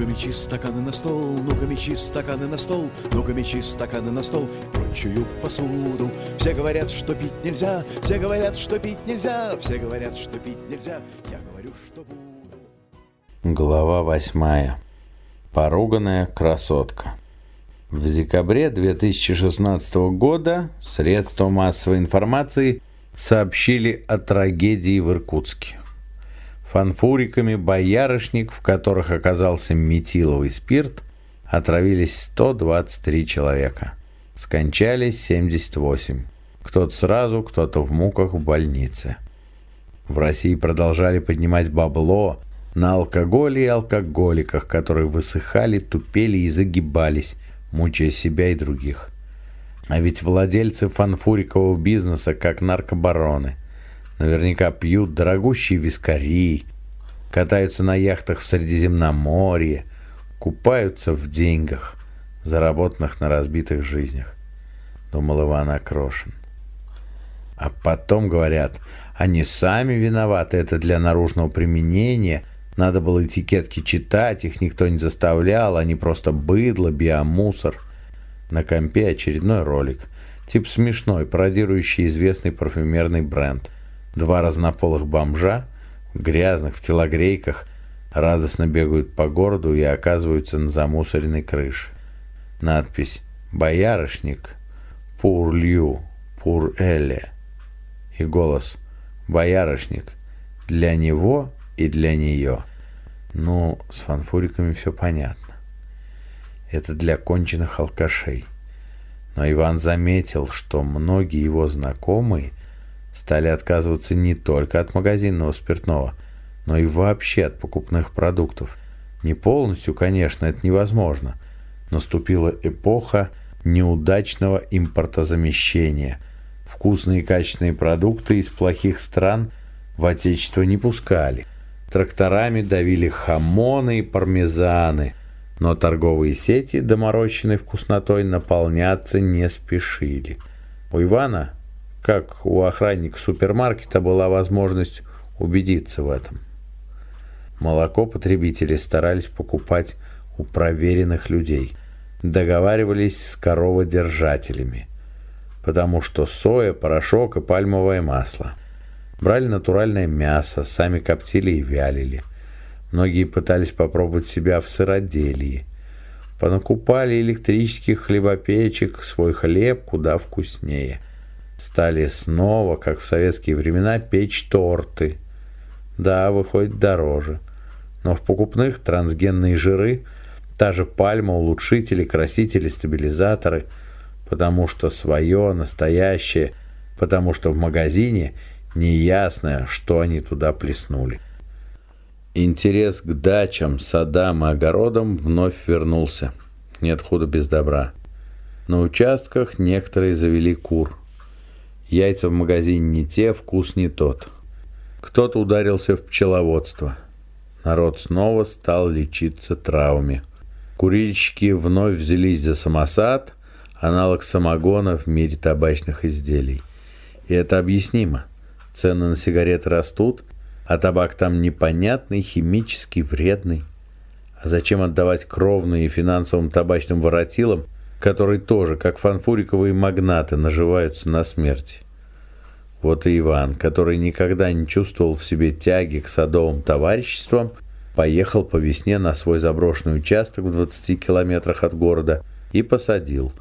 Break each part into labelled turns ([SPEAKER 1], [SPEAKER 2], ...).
[SPEAKER 1] Ну-ка мечи стаканы на стол, ну-ка мечи стаканы на стол, ну-ка мечи стаканы на стол, прочую посуду. Все говорят, что пить нельзя, все говорят, что пить нельзя, все говорят, что пить нельзя. Я говорю, что буду.
[SPEAKER 2] Глава восьмая. Поруганная красотка. В декабре 2016 года средства массовой информации сообщили о трагедии в Иркутске. Фанфуриками боярышник, в которых оказался метиловый спирт, отравились 123 человека. Скончались 78. Кто-то сразу, кто-то в муках в больнице. В России продолжали поднимать бабло на алкоголе и алкоголиках, которые высыхали, тупели и загибались, мучая себя и других. А ведь владельцы фанфурикового бизнеса, как наркобароны, наверняка пьют дорогущие вискари, катаются на яхтах в Средиземноморье, купаются в деньгах, заработанных на разбитых жизнях, думал Иван Окрошин. А потом говорят, они сами виноваты, это для наружного применения, надо было этикетки читать, их никто не заставлял, они просто быдло, биомусор – на компе очередной ролик. Тип смешной, пародирующий известный парфюмерный бренд. Два разнополых бомжа, грязных, в телогрейках, радостно бегают по городу и оказываются на замусоренной крыше. Надпись «Боярышник», «Пур Лью», «Пур Эле». И голос «Боярышник» для него и для нее. Ну, с фанфуриками все понятно это для конченых алкашей. Но Иван заметил, что многие его знакомые стали отказываться не только от магазинного спиртного, но и вообще от покупных продуктов. Не полностью, конечно, это невозможно. Наступила эпоха неудачного импортозамещения. Вкусные и качественные продукты из плохих стран в отечество не пускали. Тракторами давили хамоны и пармезаны – но торговые сети, доморощенной вкуснотой, наполняться не спешили. У Ивана, как у охранника супермаркета, была возможность убедиться в этом. Молоко потребители старались покупать у проверенных людей, договаривались с короводержателями, потому что соя, порошок и пальмовое масло. Брали натуральное мясо, сами коптили и вялили. Многие пытались попробовать себя в сыроделии. Понакупали электрических хлебопечек, свой хлеб куда вкуснее. Стали снова, как в советские времена, печь торты. Да, выходит дороже. Но в покупных трансгенные жиры, та же пальма, улучшители, красители, стабилизаторы, потому что свое, настоящее, потому что в магазине неясно, что они туда плеснули. Интерес к дачам, садам и огородам вновь вернулся. Нет худа без добра. На участках некоторые завели кур. Яйца в магазине не те, вкус не тот. Кто-то ударился в пчеловодство. Народ снова стал лечиться травами. Курильщики вновь взялись за самосад, аналог самогона в мире табачных изделий. И это объяснимо. Цены на сигареты растут, а табак там непонятный, химически вредный. А зачем отдавать кровные финансовым табачным воротилам, которые тоже, как фанфуриковые магнаты, наживаются на смерти? Вот и Иван, который никогда не чувствовал в себе тяги к садовым товариществам, поехал по весне на свой заброшенный участок в 20 километрах от города и посадил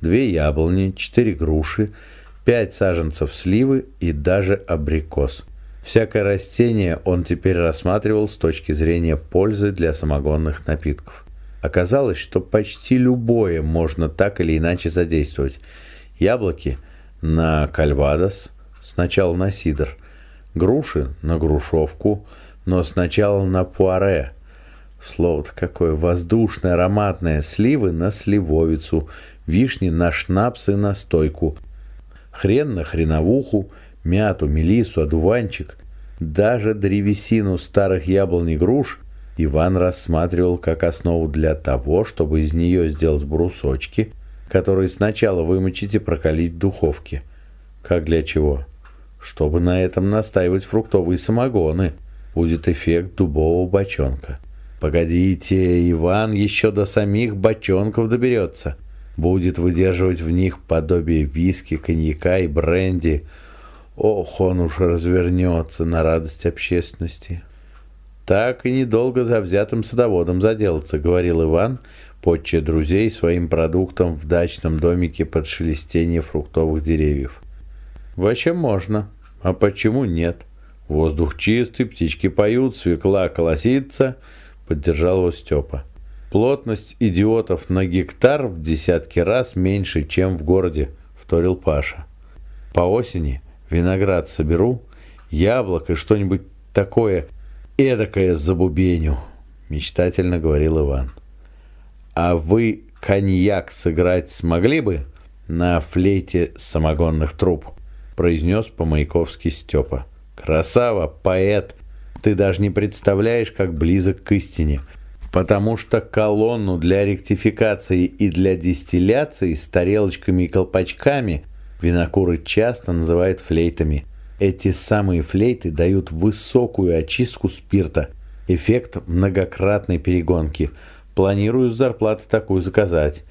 [SPEAKER 2] две яблони, четыре груши, пять саженцев сливы и даже абрикос. Всякое растение он теперь рассматривал с точки зрения пользы для самогонных напитков. Оказалось, что почти любое можно так или иначе задействовать. Яблоки на кальвадос, сначала на сидр, груши на грушовку, но сначала на пуаре. Слово-то какое воздушное, ароматное, сливы на сливовицу, вишни на шнапс и настойку, хрен на хреновуху, мяту, мелису, одуванчик, даже древесину старых яблонь и груш Иван рассматривал как основу для того, чтобы из нее сделать брусочки, которые сначала вымочить и прокалить в духовке. Как для чего? Чтобы на этом настаивать фруктовые самогоны. Будет эффект дубового бочонка. Погодите, Иван еще до самих бочонков доберется. Будет выдерживать в них подобие виски, коньяка и бренди. Ох, он уж развернется на радость общественности. Так и недолго за взятым садоводом заделаться, говорил Иван, подчая друзей своим продуктом в дачном домике под шелестение фруктовых деревьев. Вообще можно, а почему нет? Воздух чистый, птички поют, свекла колосится — поддержал его Степа. Плотность идиотов на гектар в десятки раз меньше, чем в городе, вторил Паша. По осени виноград соберу, яблок и что-нибудь такое эдакое забубеню, мечтательно говорил Иван. А вы коньяк сыграть смогли бы на флейте самогонных труб? произнес по-маяковски Степа. Красава, поэт, ты даже не представляешь, как близок к истине. Потому что колонну для ректификации и для дистилляции с тарелочками и колпачками винокуры часто называют флейтами. Эти самые флейты дают высокую очистку спирта, эффект многократной перегонки. Планирую с зарплаты такую заказать.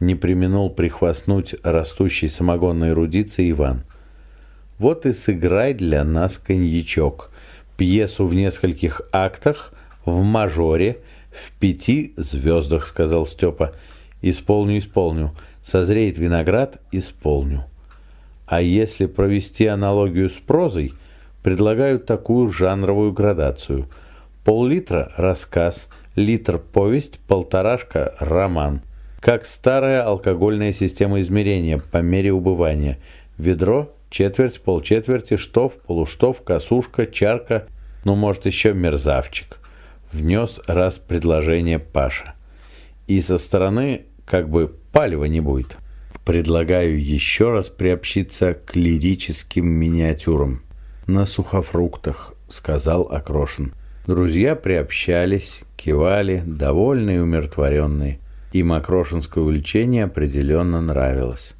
[SPEAKER 2] Не применул прихвастнуть растущей самогонной эрудиции Иван. Вот и сыграй для нас коньячок пьесу в нескольких актах, в мажоре, в пяти звездах, сказал Степа. Исполню, исполню. Созреет виноград, исполню. А если провести аналогию с прозой, предлагаю такую жанровую градацию. Пол-литра – рассказ, литр – повесть, полторашка – роман. Как старая алкогольная система измерения по мере убывания. Ведро четверть, полчетверти, штоф, полуштоф, косушка, чарка, ну, может, еще мерзавчик. Внес раз предложение Паша. И со стороны как бы палева не будет. Предлагаю еще раз приобщиться к лирическим миниатюрам. На сухофруктах, сказал Окрошин. Друзья приобщались, кивали, довольные и умиротворенные. Им Окрошинское увлечение определенно нравилось.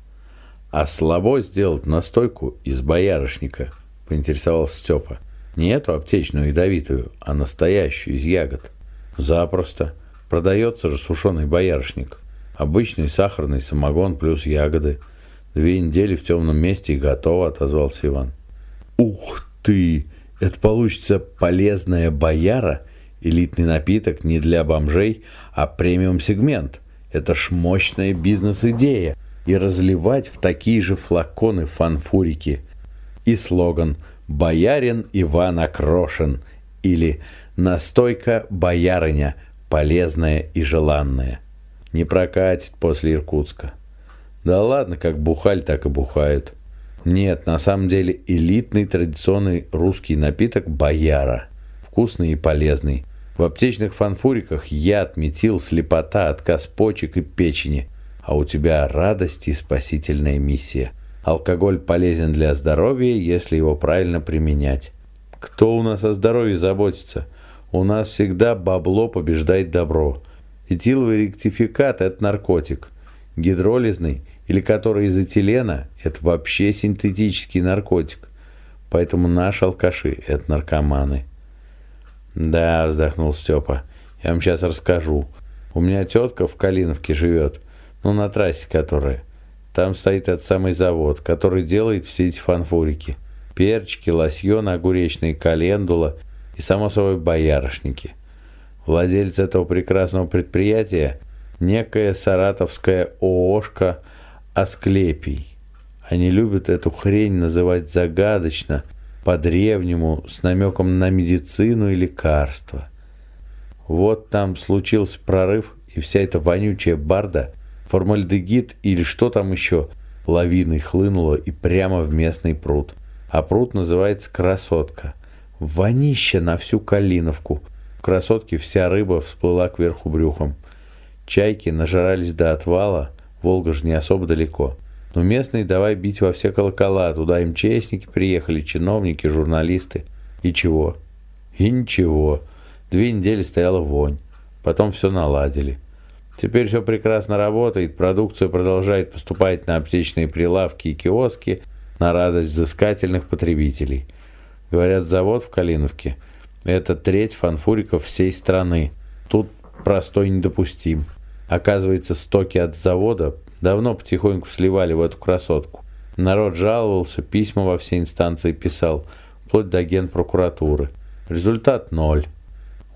[SPEAKER 2] «А слабо сделать настойку из боярышника?» – поинтересовался Степа. «Не эту аптечную ядовитую, а настоящую, из ягод». «Запросто. Продается же сушеный боярышник. Обычный сахарный самогон плюс ягоды. Две недели в темном месте и готово», – отозвался Иван. «Ух ты! Это получится полезная бояра?» Элитный напиток не для бомжей, а премиум-сегмент. Это ж мощная бизнес-идея и разливать в такие же флаконы фанфурики. И слоган «Боярин Иван Окрошен» или «Настойка боярыня, полезная и желанная». Не прокатит после Иркутска. Да ладно, как бухаль, так и бухают. Нет, на самом деле элитный традиционный русский напиток «Бояра». Вкусный и полезный. В аптечных фанфуриках яд, метил, слепота, отказ почек и печени – а у тебя радость и спасительная миссия. Алкоголь полезен для здоровья, если его правильно применять. Кто у нас о здоровье заботится? У нас всегда бабло побеждает добро. Этиловый ректификат – это наркотик. Гидролизный, или который из этилена – это вообще синтетический наркотик. Поэтому наши алкаши – это наркоманы. Да, вздохнул Степа. Я вам сейчас расскажу. У меня тетка в Калиновке живет ну, на трассе которая. Там стоит этот самый завод, который делает все эти фанфурики. Перчики, лосьон, огуречные календула и, само собой, боярышники. Владелец этого прекрасного предприятия – некая саратовская ООшка Асклепий. Они любят эту хрень называть загадочно, по-древнему, с намеком на медицину и лекарства. Вот там случился прорыв, и вся эта вонючая барда – формальдегид или что там еще, лавиной хлынуло и прямо в местный пруд. А пруд называется «Красотка». Вонище на всю Калиновку. «Красотке» вся рыба всплыла кверху брюхом. Чайки нажирались до отвала, Волга же не особо далеко. Но местные давай бить во все колокола, туда им честники приехали, чиновники, журналисты. И чего? И ничего. Две недели стояла вонь. Потом все наладили. Теперь все прекрасно работает, продукция продолжает поступать на аптечные прилавки и киоски на радость взыскательных потребителей. Говорят, завод в Калиновке – это треть фанфуриков всей страны. тут простой недопустим. Оказывается, стоки от завода давно потихоньку сливали в эту красотку. Народ жаловался, письма во все инстанции писал, вплоть до генпрокуратуры. Результат ноль.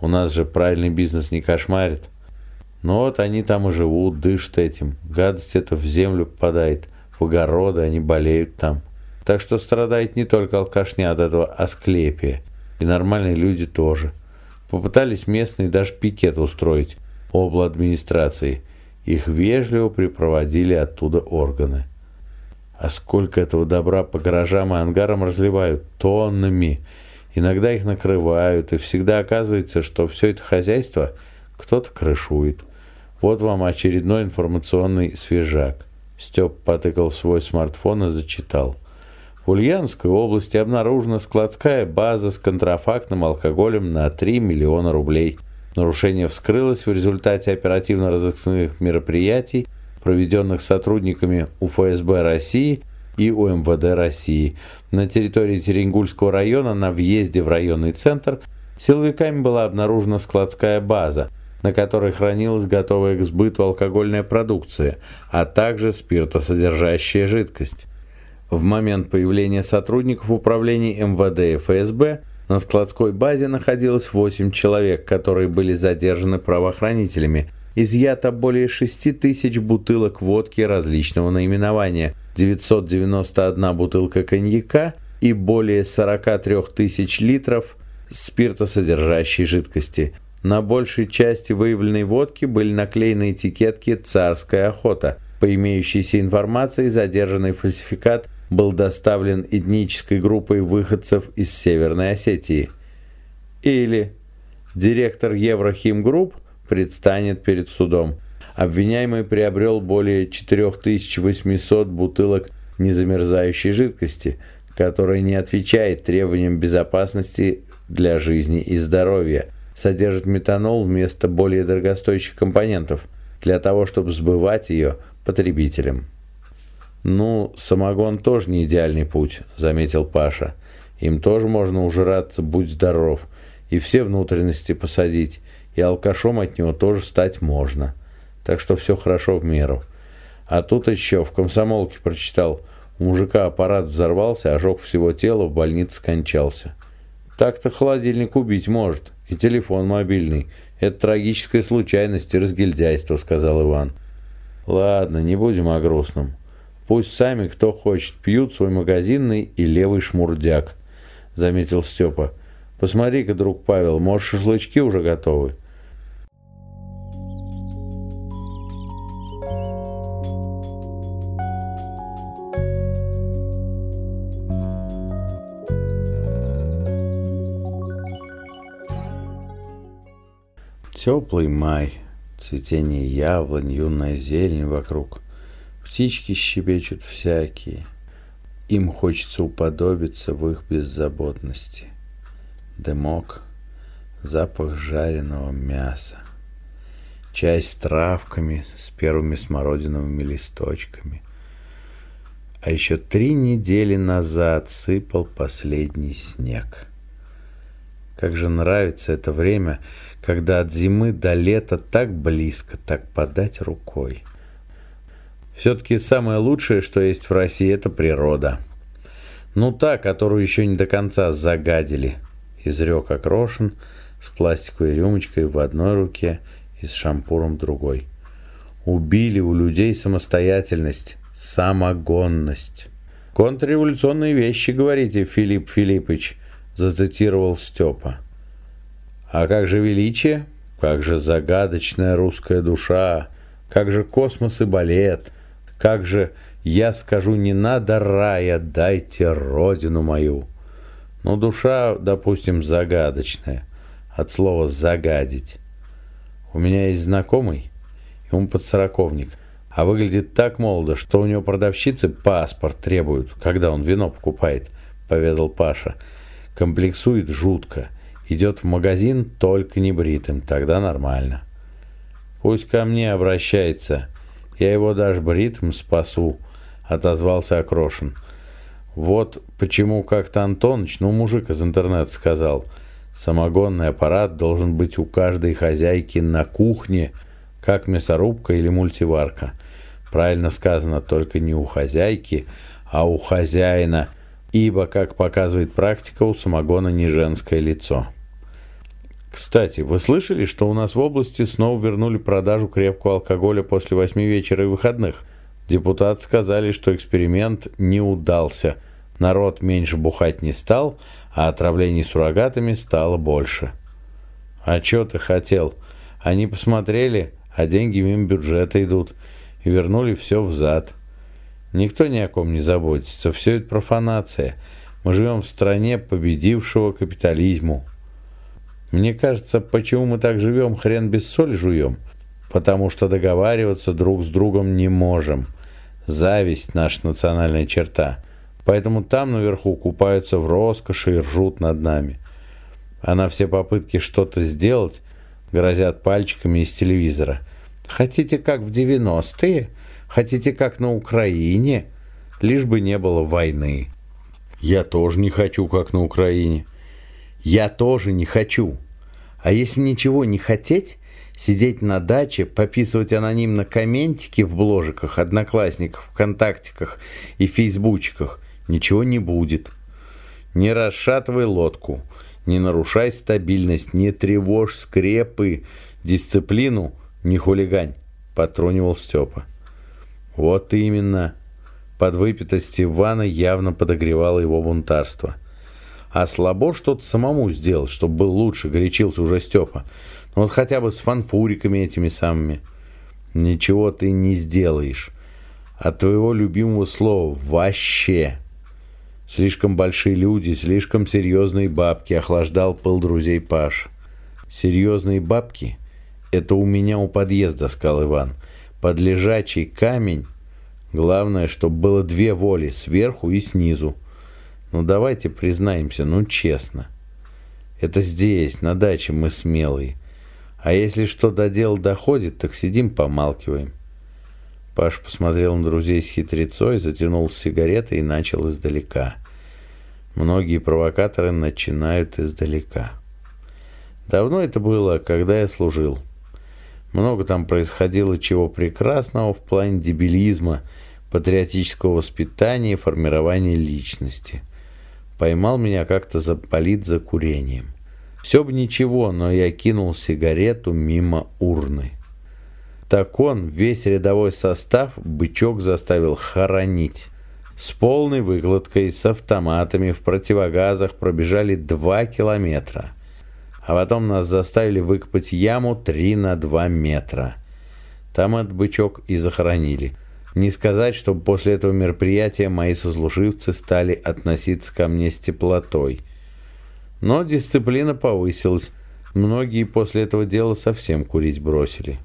[SPEAKER 2] У нас же правильный бизнес не кошмарит. Но вот они там и живут, дышат этим. Гадость эта в землю попадает, в огороды, они болеют там. Так что страдает не только алкашня от этого асклепия, и нормальные люди тоже. Попытались местные даже пикет устроить, обла администрации. Их вежливо припроводили оттуда органы. А сколько этого добра по гаражам и ангарам разливают? Тоннами. Иногда их накрывают, и всегда оказывается, что все это хозяйство кто-то крышует. Вот вам очередной информационный свежак. Степ потыкал свой смартфон и зачитал. В Ульяновской области обнаружена складская база с контрафактным алкоголем на 3 миллиона рублей. Нарушение вскрылось в результате оперативно-розыскных мероприятий, проведенных сотрудниками УФСБ России и УМВД России. На территории Теренгульского района на въезде в районный центр силовиками была обнаружена складская база – на которой хранилась готовая к сбыту алкогольная продукция, а также спиртосодержащая жидкость. В момент появления сотрудников управлений МВД и ФСБ на складской базе находилось 8 человек, которые были задержаны правоохранителями. Изъято более 6 тысяч бутылок водки различного наименования, 991 бутылка коньяка и более 43 тысяч литров спиртосодержащей жидкости – на большей части выявленной водки были наклеены этикетки «Царская охота». По имеющейся информации, задержанный фальсификат был доставлен этнической группой выходцев из Северной Осетии. Или директор Еврохимгрупп предстанет перед судом. Обвиняемый приобрел более 4800 бутылок незамерзающей жидкости, которая не отвечает требованиям безопасности для жизни и здоровья – содержит метанол вместо более дорогостоящих компонентов, для того, чтобы сбывать ее потребителям. «Ну, самогон тоже не идеальный путь», — заметил Паша. «Им тоже можно ужираться, будь здоров, и все внутренности посадить, и алкашом от него тоже стать можно. Так что все хорошо в меру. А тут еще в комсомолке прочитал, у мужика аппарат взорвался, ожог всего тела, в больнице скончался. Так-то холодильник убить может» и телефон мобильный. Это трагическая случайность и разгильдяйство», — сказал Иван. «Ладно, не будем о грустном. Пусть сами, кто хочет, пьют свой магазинный и левый шмурдяк», — заметил Степа. «Посмотри-ка, друг Павел, может, шашлычки уже готовы?» Теплый май, цветение яблонь, юная зелень вокруг. Птички щебечут всякие. Им хочется уподобиться в их беззаботности. Дымок, запах жареного мяса. Чай с травками, с первыми смородиновыми листочками. А еще три недели назад сыпал последний снег. Как же нравится это время, когда от зимы до лета так близко, так подать рукой. Все-таки самое лучшее, что есть в России, это природа. Ну та, которую еще не до конца загадили, изрек Окрошин с пластиковой рюмочкой в одной руке и с шампуром в другой. Убили у людей самостоятельность, самогонность. Контрреволюционные вещи, говорите, Филипп Филиппович, зацитировал Степа. А как же величие? Как же загадочная русская душа? Как же космос и балет? Как же я скажу, не надо рая, дайте родину мою? Ну, душа, допустим, загадочная. От слова «загадить». У меня есть знакомый, ему подсороковник, а выглядит так молодо, что у него продавщицы паспорт требуют, когда он вино покупает, поведал Паша. Комплексует жутко. Идет в магазин только небритым, тогда нормально. Пусть ко мне обращается. Я его даже бритым спасу, отозвался Окрошин. Вот почему как-то Антоныч, ну, мужик из интернета сказал, Самогонный аппарат должен быть у каждой хозяйки на кухне, как мясорубка или мультиварка. Правильно сказано, только не у хозяйки, а у хозяина, ибо, как показывает практика, у самогона не женское лицо. Кстати, вы слышали, что у нас в области снова вернули продажу крепкого алкоголя после восьми вечера и выходных? Депутаты сказали, что эксперимент не удался. Народ меньше бухать не стал, а отравлений суррогатами стало больше. А что ты хотел? Они посмотрели, а деньги мимо бюджета идут, и вернули все взад. Никто ни о ком не заботится, все это профанация. Мы живем в стране победившего капитализму. Мне кажется, почему мы так живем, хрен без соли жуем? Потому что договариваться друг с другом не можем. Зависть – наша национальная черта. Поэтому там наверху купаются в роскоши и ржут над нами. А на все попытки что-то сделать грозят пальчиками из телевизора. Хотите как в 90-е? Хотите как на Украине? Лишь бы не было войны. Я тоже не хочу как на Украине. Я тоже не хочу. А если ничего не хотеть, сидеть на даче, пописывать анонимно комментики в бложиках, одноклассниках, вконтактиках и фейсбучках, ничего не будет. Не расшатывай лодку, не нарушай стабильность, не тревожь скрепы, дисциплину, не хулигань, потронивал Степа. Вот именно. Подвыпитость Ивана явно подогревала его бунтарство – а слабо что-то самому сделать, чтобы был лучше, горячился уже Степа. Ну вот хотя бы с фанфуриками этими самыми. Ничего ты не сделаешь. От твоего любимого слова «вообще». Слишком большие люди, слишком серьезные бабки, охлаждал пыл друзей Паш. Серьезные бабки? Это у меня у подъезда, сказал Иван. Под лежачий камень. Главное, чтобы было две воли, сверху и снизу. Ну давайте признаемся, ну честно. Это здесь, на даче мы смелые. А если что до дела доходит, так сидим помалкиваем. Паш посмотрел на друзей с хитрецой, затянул сигареты и начал издалека. Многие провокаторы начинают издалека. Давно это было, когда я служил. Много там происходило чего прекрасного в плане дебилизма, патриотического воспитания и формирования личности поймал меня как-то за полит за курением. Все бы ничего, но я кинул сигарету мимо урны. Так он, весь рядовой состав, бычок заставил хоронить. С полной выкладкой, с автоматами, в противогазах пробежали два километра. А потом нас заставили выкопать яму три на два метра. Там этот бычок и захоронили. Не сказать, чтобы после этого мероприятия мои сослуживцы стали относиться ко мне с теплотой. Но дисциплина повысилась. Многие после этого дела совсем курить бросили.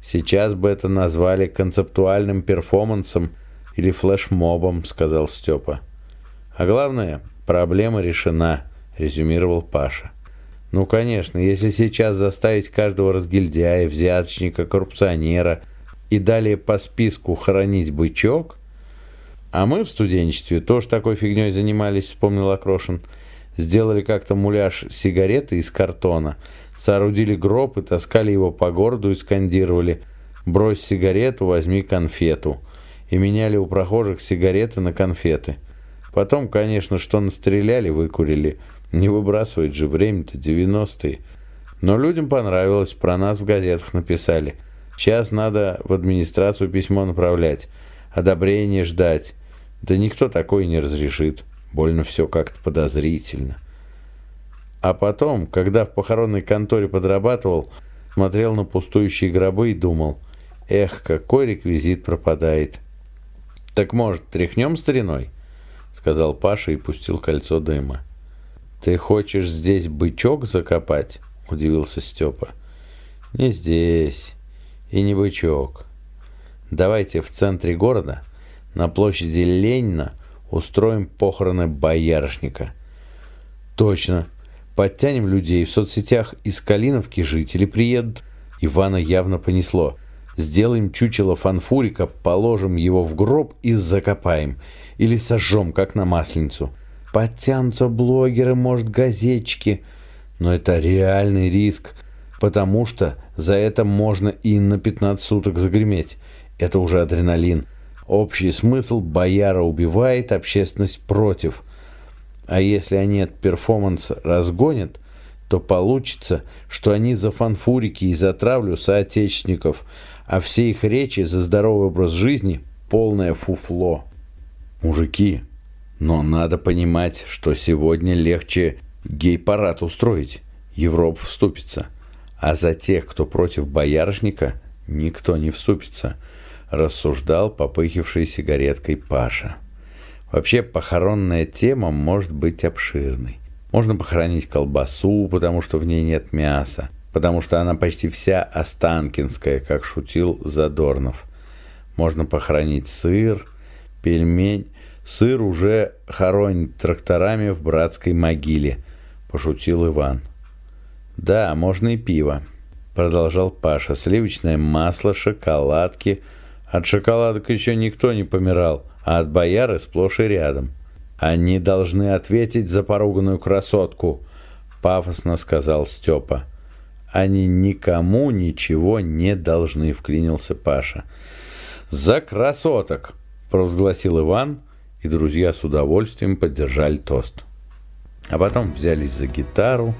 [SPEAKER 2] Сейчас бы это назвали концептуальным перформансом или флешмобом, сказал Степа. А главное, проблема решена, резюмировал Паша. Ну, конечно, если сейчас заставить каждого разгильдяя, взяточника, коррупционера – и далее по списку хоронить бычок. А мы в студенчестве тоже такой фигней занимались, вспомнил Акрошин. Сделали как-то муляж сигареты из картона, соорудили гроб и таскали его по городу и скандировали «Брось сигарету, возьми конфету» и меняли у прохожих сигареты на конфеты. Потом, конечно, что настреляли, выкурили. Не выбрасывать же, время-то 90-е. Но людям понравилось, про нас в газетах написали – Сейчас надо в администрацию письмо направлять, одобрение ждать. Да никто такое не разрешит. Больно все как-то подозрительно. А потом, когда в похоронной конторе подрабатывал, смотрел на пустующие гробы и думал, эх, какой реквизит пропадает. «Так, может, тряхнем стариной?» — сказал Паша и пустил кольцо дыма. «Ты хочешь здесь бычок закопать?» — удивился Степа. «Не здесь и не бычок. Давайте в центре города, на площади Ленина, устроим похороны боярышника. Точно. Подтянем людей в соцсетях из Калиновки жители приедут. Ивана явно понесло. Сделаем чучело фанфурика, положим его в гроб и закопаем. Или сожжем, как на масленицу. подтянутся блогеры, может, газетчики. Но это реальный риск, потому что за это можно и на 15 суток загреметь. Это уже адреналин. Общий смысл бояра убивает, общественность против. А если они этот перформанс разгонят, то получится, что они за фанфурики и за травлю соотечественников, а все их речи за здоровый образ жизни – полное фуфло. Мужики, но надо понимать, что сегодня легче гей-парад устроить. Европа вступится. А за тех, кто против боярышника, никто не вступится, рассуждал попыхивший сигареткой Паша. Вообще, похоронная тема может быть обширной. Можно похоронить колбасу, потому что в ней нет мяса, потому что она почти вся останкинская, как шутил Задорнов. Можно похоронить сыр, пельмень. Сыр уже хоронит тракторами в братской могиле, пошутил Иван. Да, можно и пиво, продолжал Паша. Сливочное масло, шоколадки. От шоколадок еще никто не помирал, а от бояры сплошь и рядом. «Они должны ответить за поруганную красотку», — пафосно сказал Степа. «Они никому ничего не должны», — вклинился Паша. «За красоток!» — провозгласил Иван, и друзья с удовольствием поддержали тост. А потом взялись за гитару,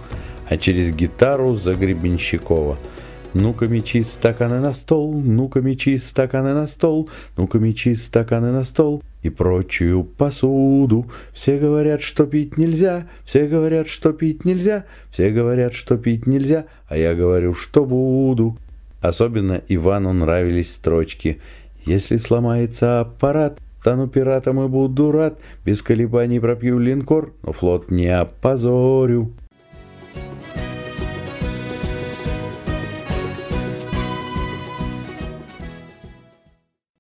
[SPEAKER 2] а через гитару за Гребенщикова — ну-ка мечи стаканы на стол, ну-ка мечи стаканы на стол, ну-ка мечи стаканы на стол и прочую посуду. Все говорят, что пить нельзя, все говорят, что пить нельзя, все говорят, что пить нельзя, а я говорю, что буду. Особенно Ивану нравились строчки «Если сломается аппарат, стану пиратом и буду рад, без колебаний пропью линкор, но флот не опозорю».